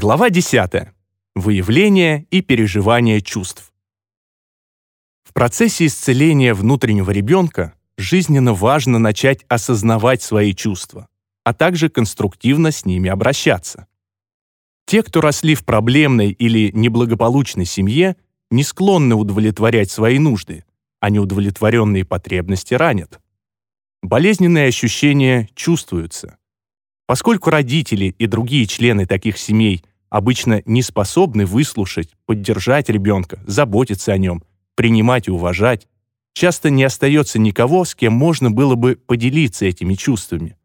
Глава 10. Выявление и переживание чувств. В процессе исцеления внутреннего ребенка жизненно важно начать осознавать свои чувства, а также конструктивно с ними обращаться. Те, кто росли в проблемной или неблагополучной семье, не склонны удовлетворять свои нужды, а неудовлетворенные потребности ранят. Болезненные ощущения чувствуются. Поскольку родители и другие члены таких семей обычно не способны выслушать, поддержать ребенка, заботиться о нем, принимать и уважать, часто не остается никого, с кем можно было бы поделиться этими чувствами.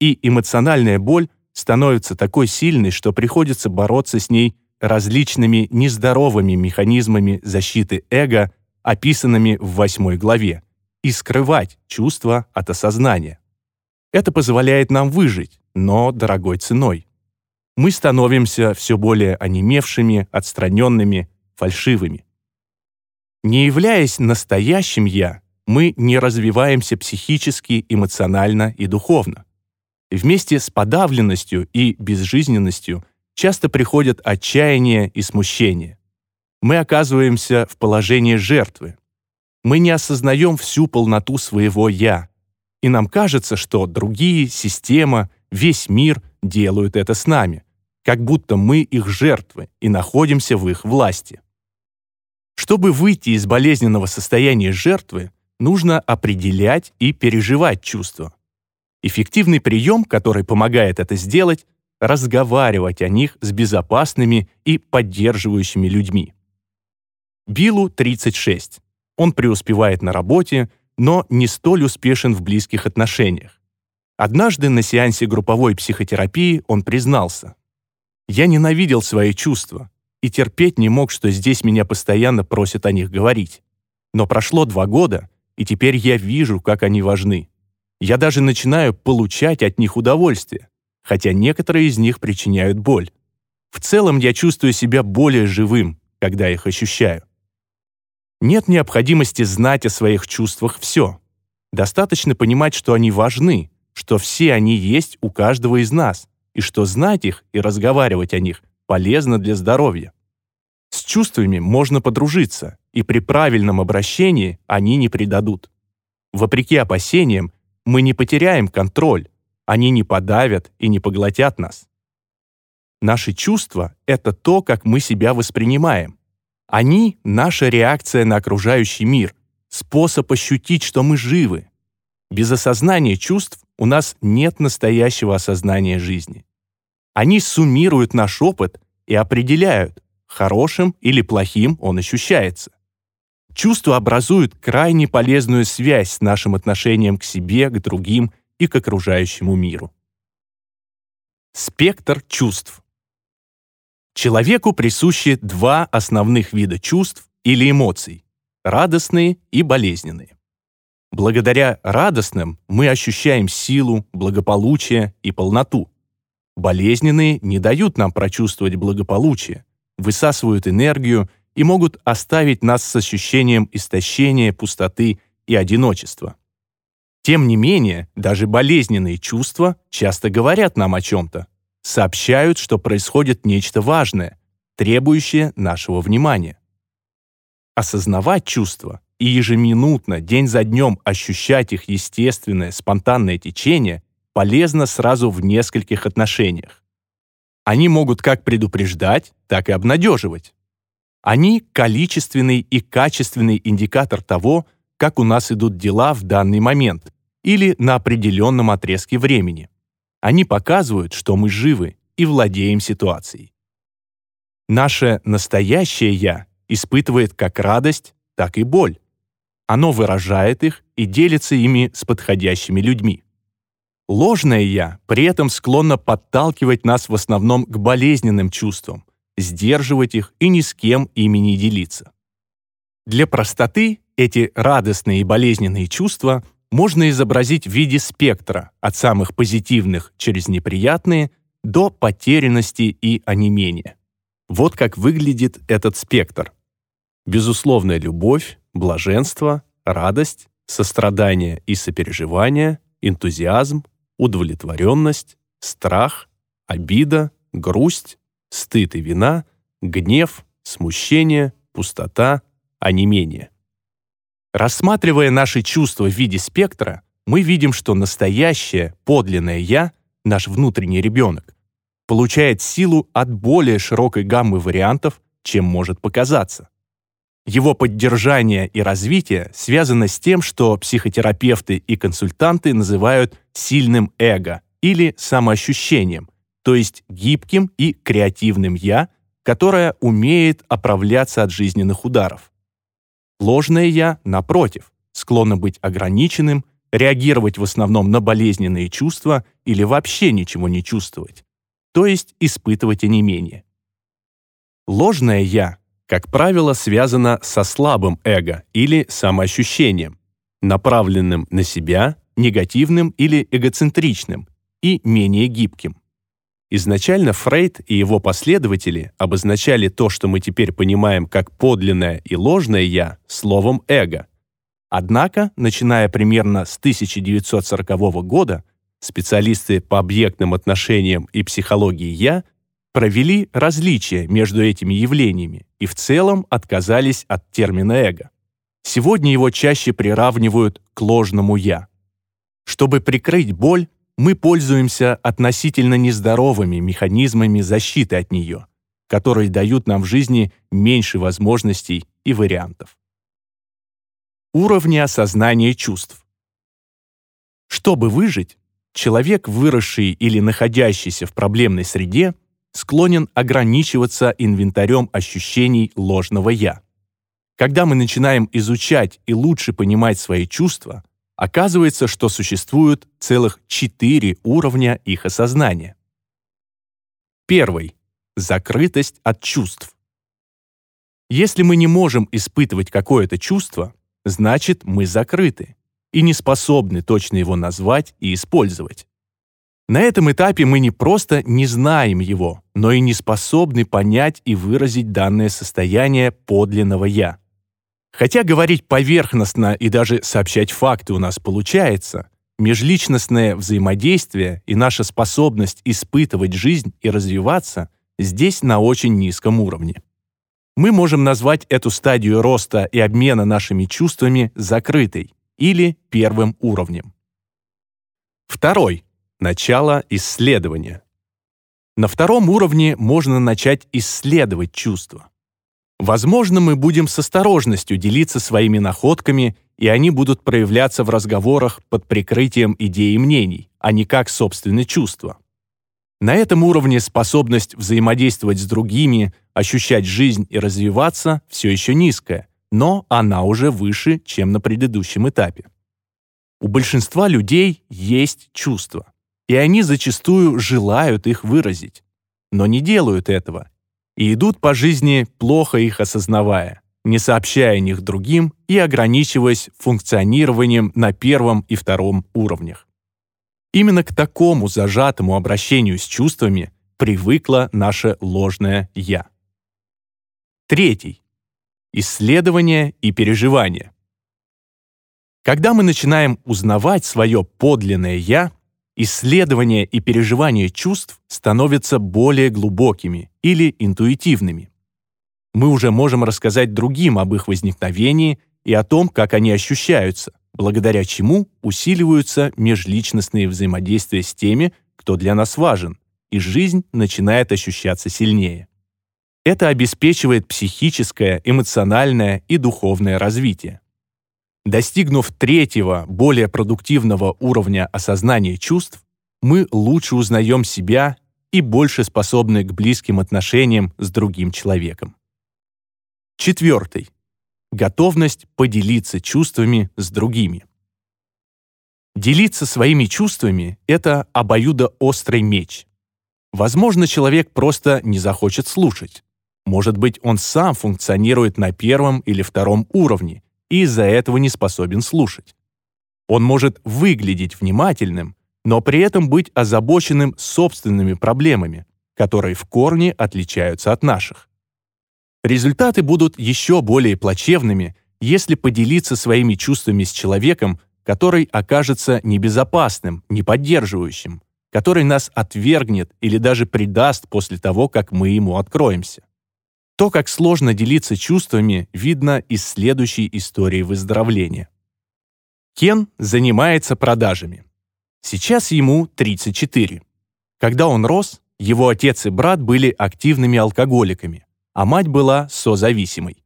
И эмоциональная боль становится такой сильной, что приходится бороться с ней различными нездоровыми механизмами защиты эго, описанными в восьмой главе, и скрывать чувства от осознания. Это позволяет нам выжить, но дорогой ценой. Мы становимся все более онемевшими, отстраненными, фальшивыми. Не являясь настоящим «я», мы не развиваемся психически, эмоционально и духовно. Вместе с подавленностью и безжизненностью часто приходят отчаяние и смущение. Мы оказываемся в положении жертвы. Мы не осознаем всю полноту своего «я», и нам кажется, что другие, система, весь мир делают это с нами, как будто мы их жертвы и находимся в их власти. Чтобы выйти из болезненного состояния жертвы, нужно определять и переживать чувства. Эффективный прием, который помогает это сделать, разговаривать о них с безопасными и поддерживающими людьми. Биллу 36. Он преуспевает на работе, но не столь успешен в близких отношениях. Однажды на сеансе групповой психотерапии он признался. «Я ненавидел свои чувства и терпеть не мог, что здесь меня постоянно просят о них говорить. Но прошло два года, и теперь я вижу, как они важны. Я даже начинаю получать от них удовольствие, хотя некоторые из них причиняют боль. В целом я чувствую себя более живым, когда их ощущаю. Нет необходимости знать о своих чувствах все. Достаточно понимать, что они важны, что все они есть у каждого из нас, и что знать их и разговаривать о них полезно для здоровья. С чувствами можно подружиться, и при правильном обращении они не предадут. Вопреки опасениям, мы не потеряем контроль, они не подавят и не поглотят нас. Наши чувства — это то, как мы себя воспринимаем. Они — наша реакция на окружающий мир, способ ощутить, что мы живы. Без осознания чувств у нас нет настоящего осознания жизни. Они суммируют наш опыт и определяют, хорошим или плохим он ощущается. Чувства образуют крайне полезную связь с нашим отношением к себе, к другим и к окружающему миру. Спектр чувств. Человеку присущи два основных вида чувств или эмоций – радостные и болезненные. Благодаря радостным мы ощущаем силу, благополучие и полноту. Болезненные не дают нам прочувствовать благополучие, высасывают энергию и могут оставить нас с ощущением истощения, пустоты и одиночества. Тем не менее, даже болезненные чувства часто говорят нам о чем-то, сообщают, что происходит нечто важное, требующее нашего внимания. Осознавать чувства и ежеминутно, день за днем ощущать их естественное, спонтанное течение полезно сразу в нескольких отношениях. Они могут как предупреждать, так и обнадеживать. Они — количественный и качественный индикатор того, как у нас идут дела в данный момент или на определенном отрезке времени. Они показывают, что мы живы и владеем ситуацией. Наше настоящее «я» испытывает как радость, так и боль. Оно выражает их и делится ими с подходящими людьми. Ложное «я» при этом склонно подталкивать нас в основном к болезненным чувствам, сдерживать их и ни с кем ими не делиться. Для простоты эти радостные и болезненные чувства можно изобразить в виде спектра от самых позитивных через неприятные до потерянности и онемения. Вот как выглядит этот спектр. Безусловная любовь, блаженство, радость, сострадание и сопереживание, энтузиазм, удовлетворенность, страх, обида, грусть, стыд и вина, гнев, смущение, пустота, онемение. Рассматривая наши чувства в виде спектра, мы видим, что настоящее, подлинное «я», наш внутренний ребенок, получает силу от более широкой гаммы вариантов, чем может показаться. Его поддержание и развитие связано с тем, что психотерапевты и консультанты называют сильным эго или самоощущением, то есть гибким и креативным «я», которое умеет оправляться от жизненных ударов. Ложное «я», напротив, склонно быть ограниченным, реагировать в основном на болезненные чувства или вообще ничего не чувствовать, то есть испытывать онемение. Ложное «я», как правило, связано со слабым эго или самоощущением, направленным на себя, негативным или эгоцентричным и менее гибким. Изначально Фрейд и его последователи обозначали то, что мы теперь понимаем как подлинное и ложное «я», словом «эго». Однако, начиная примерно с 1940 года, специалисты по объектным отношениям и психологии «я» провели различия между этими явлениями и в целом отказались от термина «эго». Сегодня его чаще приравнивают к ложному «я». Чтобы прикрыть боль, мы пользуемся относительно нездоровыми механизмами защиты от нее, которые дают нам в жизни меньше возможностей и вариантов. Уровни осознания чувств. Чтобы выжить, человек, выросший или находящийся в проблемной среде, склонен ограничиваться инвентарем ощущений ложного «я». Когда мы начинаем изучать и лучше понимать свои чувства, оказывается, что существуют целых четыре уровня их осознания. Первый — закрытость от чувств. Если мы не можем испытывать какое-то чувство, значит, мы закрыты и не способны точно его назвать и использовать. На этом этапе мы не просто не знаем его, но и не способны понять и выразить данное состояние подлинного «я». Хотя говорить поверхностно и даже сообщать факты у нас получается, межличностное взаимодействие и наша способность испытывать жизнь и развиваться здесь на очень низком уровне. Мы можем назвать эту стадию роста и обмена нашими чувствами закрытой или первым уровнем. Второй Начало исследования. На втором уровне можно начать исследовать чувства. Возможно, мы будем с осторожностью делиться своими находками, и они будут проявляться в разговорах под прикрытием идей и мнений, а не как собственные чувства. На этом уровне способность взаимодействовать с другими, ощущать жизнь и развиваться все еще низкая, но она уже выше, чем на предыдущем этапе. У большинства людей есть чувства и они зачастую желают их выразить, но не делают этого и идут по жизни, плохо их осознавая, не сообщая о них другим и ограничиваясь функционированием на первом и втором уровнях. Именно к такому зажатому обращению с чувствами привыкло наше ложное «я». Третий. Исследование и переживание. Когда мы начинаем узнавать свое подлинное «я», исследования и переживания чувств становятся более глубокими или интуитивными. Мы уже можем рассказать другим об их возникновении и о том, как они ощущаются, благодаря чему усиливаются межличностные взаимодействия с теми, кто для нас важен, и жизнь начинает ощущаться сильнее. Это обеспечивает психическое, эмоциональное и духовное развитие. Достигнув третьего, более продуктивного уровня осознания чувств, мы лучше узнаем себя и больше способны к близким отношениям с другим человеком. Четвертый. Готовность поделиться чувствами с другими. Делиться своими чувствами — это обоюдоострый меч. Возможно, человек просто не захочет слушать. Может быть, он сам функционирует на первом или втором уровне и из-за этого не способен слушать. Он может выглядеть внимательным, но при этом быть озабоченным собственными проблемами, которые в корне отличаются от наших. Результаты будут еще более плачевными, если поделиться своими чувствами с человеком, который окажется небезопасным, неподдерживающим, который нас отвергнет или даже предаст после того, как мы ему откроемся. То, как сложно делиться чувствами, видно из следующей истории выздоровления. Кен занимается продажами. Сейчас ему 34. Когда он рос, его отец и брат были активными алкоголиками, а мать была созависимой.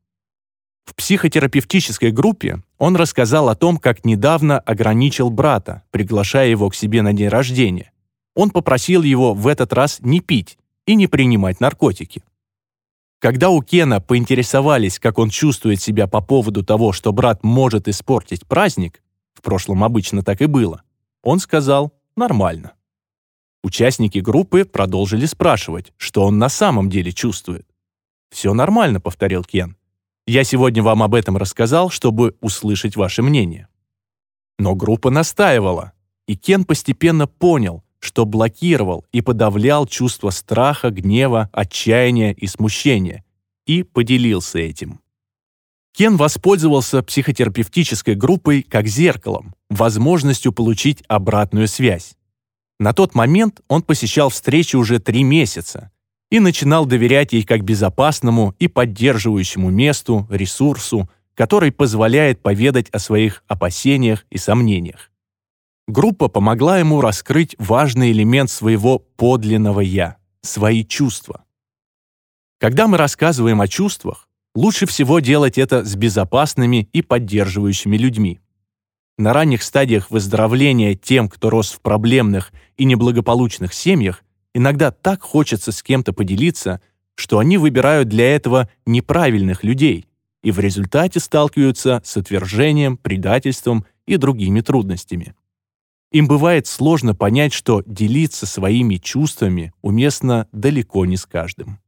В психотерапевтической группе он рассказал о том, как недавно ограничил брата, приглашая его к себе на день рождения. Он попросил его в этот раз не пить и не принимать наркотики. Когда у Кена поинтересовались, как он чувствует себя по поводу того, что брат может испортить праздник, в прошлом обычно так и было, он сказал «нормально». Участники группы продолжили спрашивать, что он на самом деле чувствует. «Все нормально», — повторил Кен. «Я сегодня вам об этом рассказал, чтобы услышать ваше мнение». Но группа настаивала, и Кен постепенно понял, что блокировал и подавлял чувство страха, гнева, отчаяния и смущения, и поделился этим. Кен воспользовался психотерапевтической группой как зеркалом, возможностью получить обратную связь. На тот момент он посещал встречи уже три месяца и начинал доверять ей как безопасному и поддерживающему месту, ресурсу, который позволяет поведать о своих опасениях и сомнениях. Группа помогла ему раскрыть важный элемент своего подлинного «я» — свои чувства. Когда мы рассказываем о чувствах, лучше всего делать это с безопасными и поддерживающими людьми. На ранних стадиях выздоровления тем, кто рос в проблемных и неблагополучных семьях, иногда так хочется с кем-то поделиться, что они выбирают для этого неправильных людей и в результате сталкиваются с отвержением, предательством и другими трудностями. Им бывает сложно понять, что делиться своими чувствами уместно далеко не с каждым.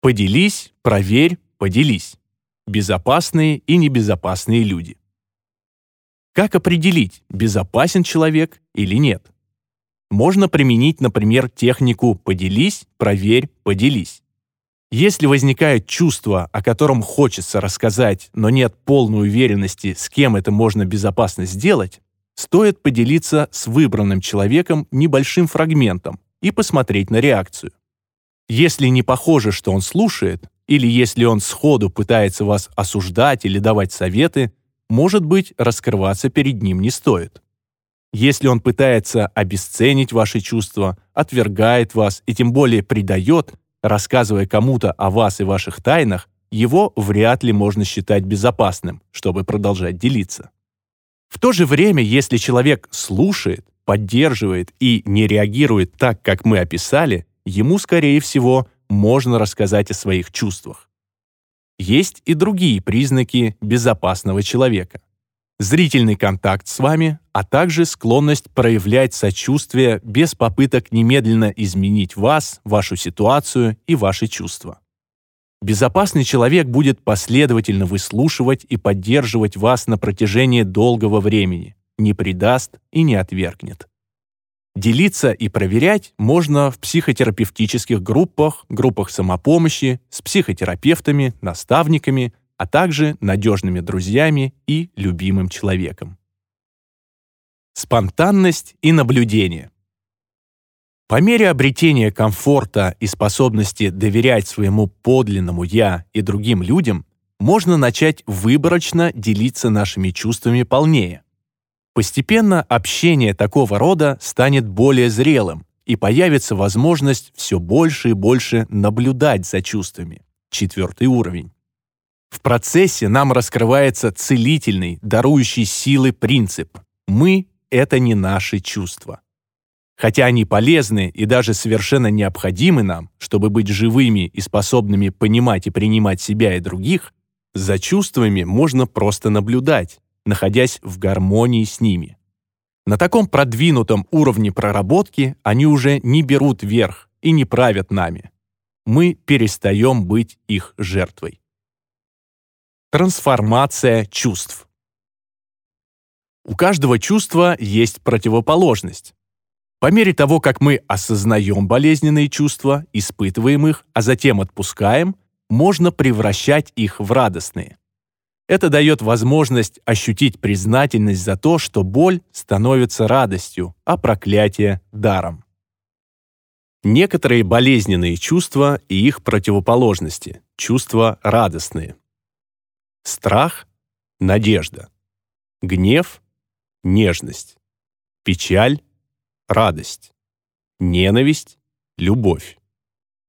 Поделись, проверь, поделись. Безопасные и небезопасные люди. Как определить, безопасен человек или нет? Можно применить, например, технику «поделись, проверь, поделись». Если возникает чувство, о котором хочется рассказать, но нет полной уверенности, с кем это можно безопасно сделать, стоит поделиться с выбранным человеком небольшим фрагментом и посмотреть на реакцию. Если не похоже, что он слушает, или если он сходу пытается вас осуждать или давать советы, может быть, раскрываться перед ним не стоит. Если он пытается обесценить ваши чувства, отвергает вас и тем более предает, рассказывая кому-то о вас и ваших тайнах, его вряд ли можно считать безопасным, чтобы продолжать делиться. В то же время, если человек слушает, поддерживает и не реагирует так, как мы описали, ему, скорее всего, можно рассказать о своих чувствах. Есть и другие признаки безопасного человека. Зрительный контакт с вами, а также склонность проявлять сочувствие без попыток немедленно изменить вас, вашу ситуацию и ваши чувства. Безопасный человек будет последовательно выслушивать и поддерживать вас на протяжении долгого времени, не предаст и не отвергнет. Делиться и проверять можно в психотерапевтических группах, группах самопомощи, с психотерапевтами, наставниками, а также надежными друзьями и любимым человеком. Спонтанность и наблюдение – по мере обретения комфорта и способности доверять своему подлинному «я» и другим людям, можно начать выборочно делиться нашими чувствами полнее. Постепенно общение такого рода станет более зрелым, и появится возможность все больше и больше наблюдать за чувствами. Четвертый уровень. В процессе нам раскрывается целительный, дарующий силы принцип. Мы — это не наши чувства. Хотя они полезны и даже совершенно необходимы нам, чтобы быть живыми и способными понимать и принимать себя и других, за чувствами можно просто наблюдать, находясь в гармонии с ними. На таком продвинутом уровне проработки они уже не берут верх и не правят нами. Мы перестаем быть их жертвой. Трансформация чувств. У каждого чувства есть противоположность. По мере того, как мы осознаем болезненные чувства, испытываем их, а затем отпускаем, можно превращать их в радостные. Это дает возможность ощутить признательность за то, что боль становится радостью, а проклятие — даром. Некоторые болезненные чувства и их противоположности, чувства радостные. Страх — надежда. Гнев — нежность. Печаль — радость. Ненависть — любовь.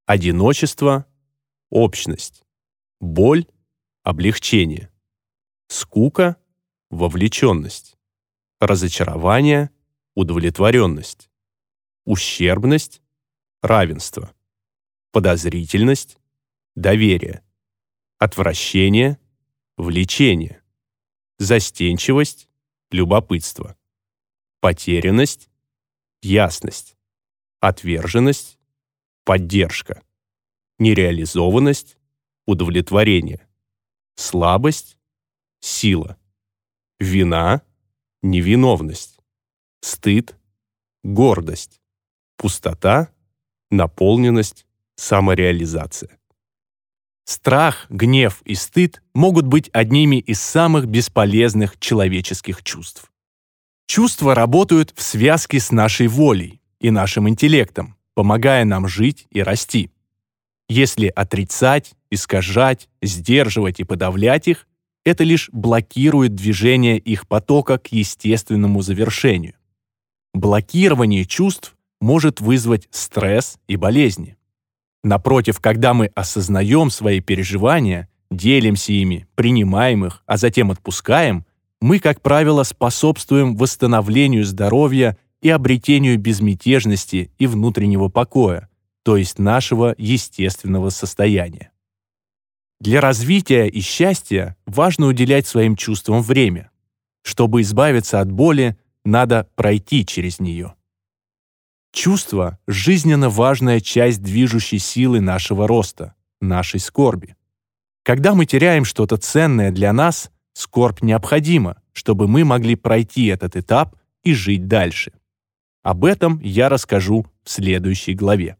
Одиночество — общность. Боль — облегчение. Скука — вовлеченность. Разочарование — удовлетворенность. Ущербность — равенство. Подозрительность — доверие. Отвращение — влечение. Застенчивость — любопытство. Потерянность — ясность. Отверженность — поддержка. Нереализованность — удовлетворение. Слабость сила. Вина — невиновность. Стыд — гордость. Пустота — наполненность, самореализация. Страх, гнев и стыд могут быть одними из самых бесполезных человеческих чувств. Чувства работают в связке с нашей волей и нашим интеллектом, помогая нам жить и расти. Если отрицать, искажать, сдерживать и подавлять их, это лишь блокирует движение их потока к естественному завершению. Блокирование чувств может вызвать стресс и болезни. Напротив, когда мы осознаем свои переживания, делимся ими, принимаем их, а затем отпускаем, мы, как правило, способствуем восстановлению здоровья и обретению безмятежности и внутреннего покоя, то есть нашего естественного состояния. Для развития и счастья важно уделять своим чувствам время. Чтобы избавиться от боли, надо пройти через нее. Чувство — жизненно важная часть движущей силы нашего роста, нашей скорби. Когда мы теряем что-то ценное для нас, скорбь необходима, чтобы мы могли пройти этот этап и жить дальше. Об этом я расскажу в следующей главе.